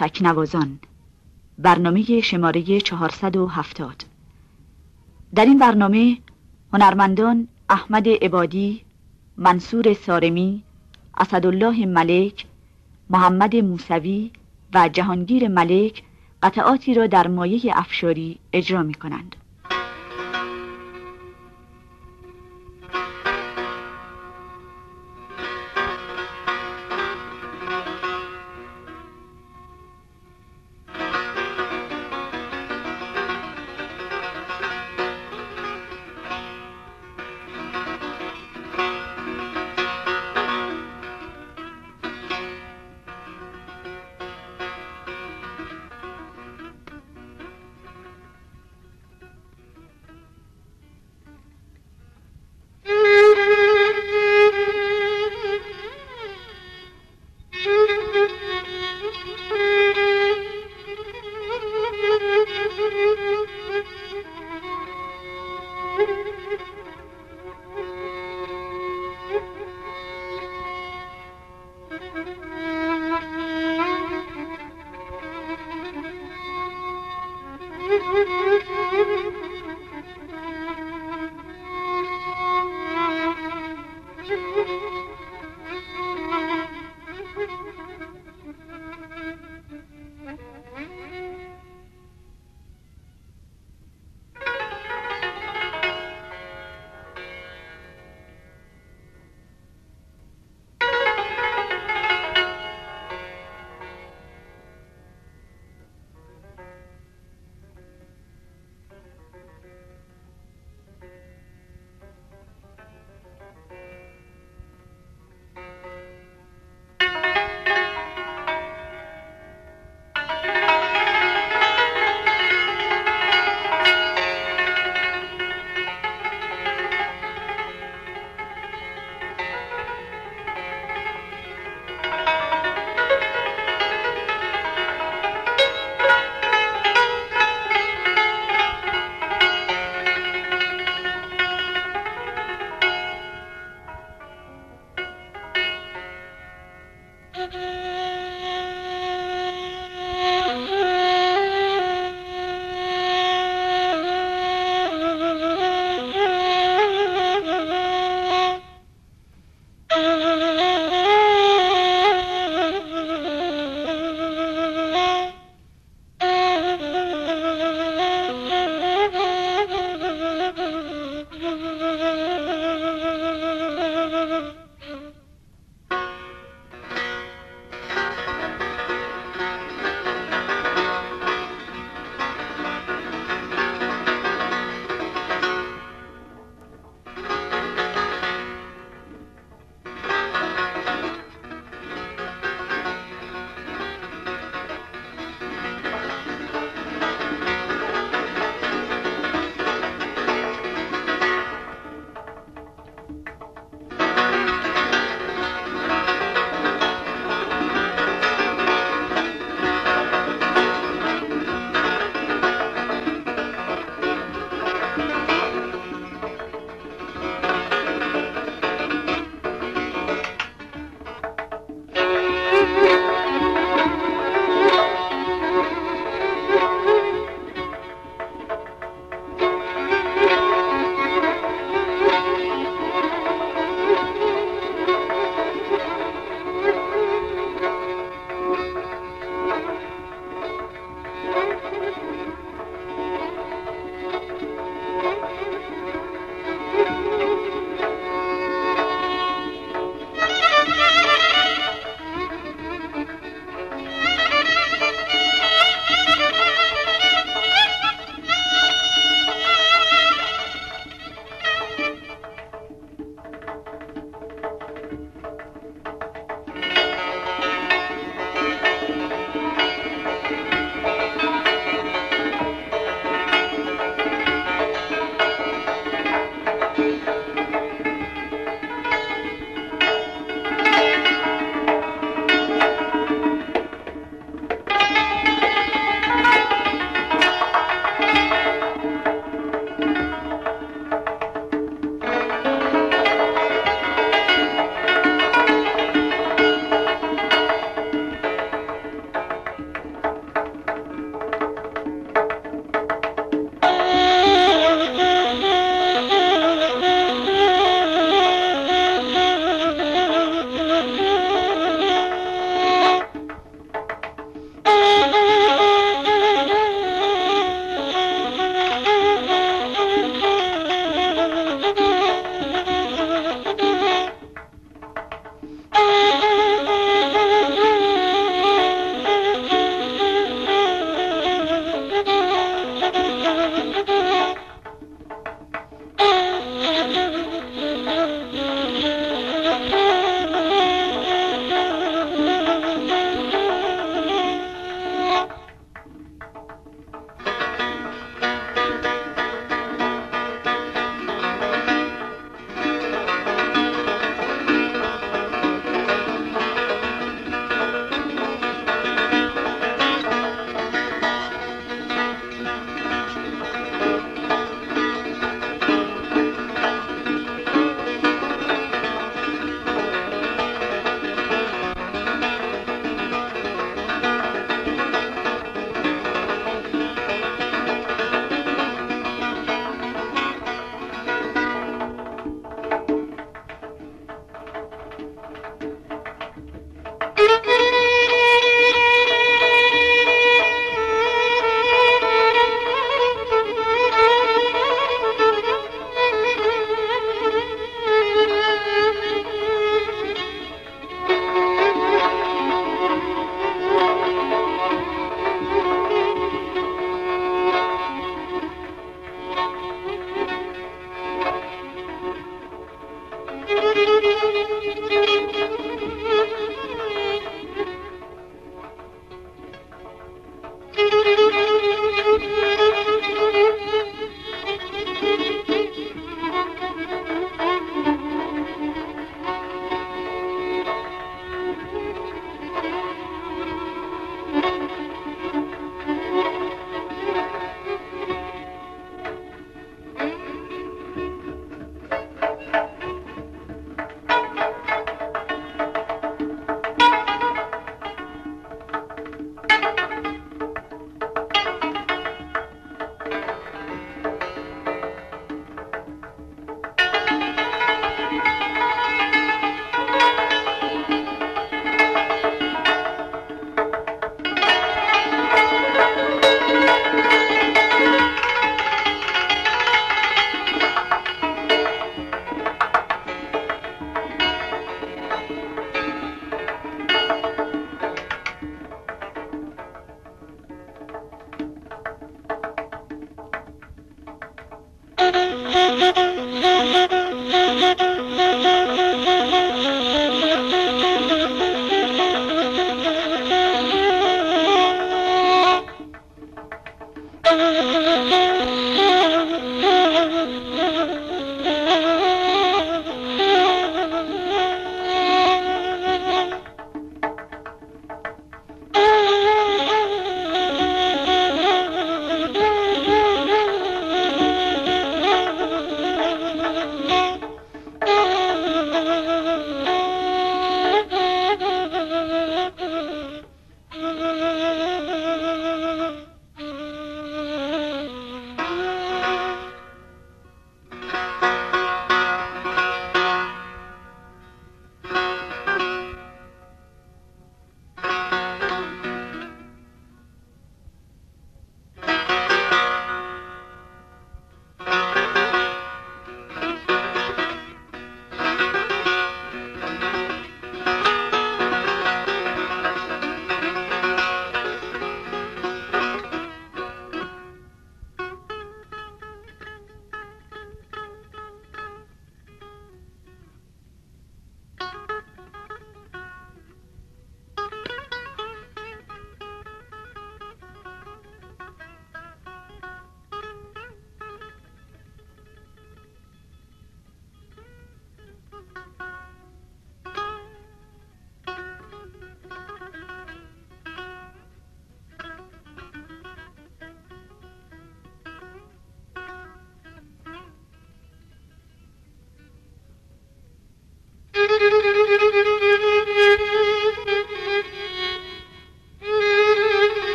تکنوازان برنامه شماره 470 در این برنامه هنرمندان احمد عبادی، منصور سارمی، اسدالله ملک، محمد موسوی و جهانگیر ملک قطعاتی را در مایه افشاری اجرا می کنند.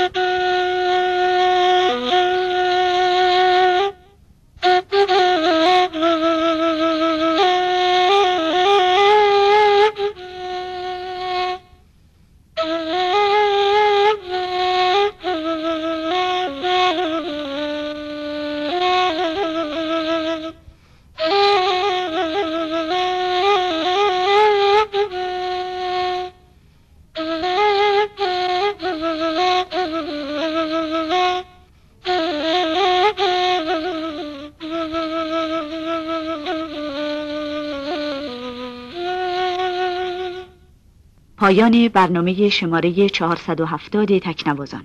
Thank you. پایان برنامه شماره 470 تکنوازان.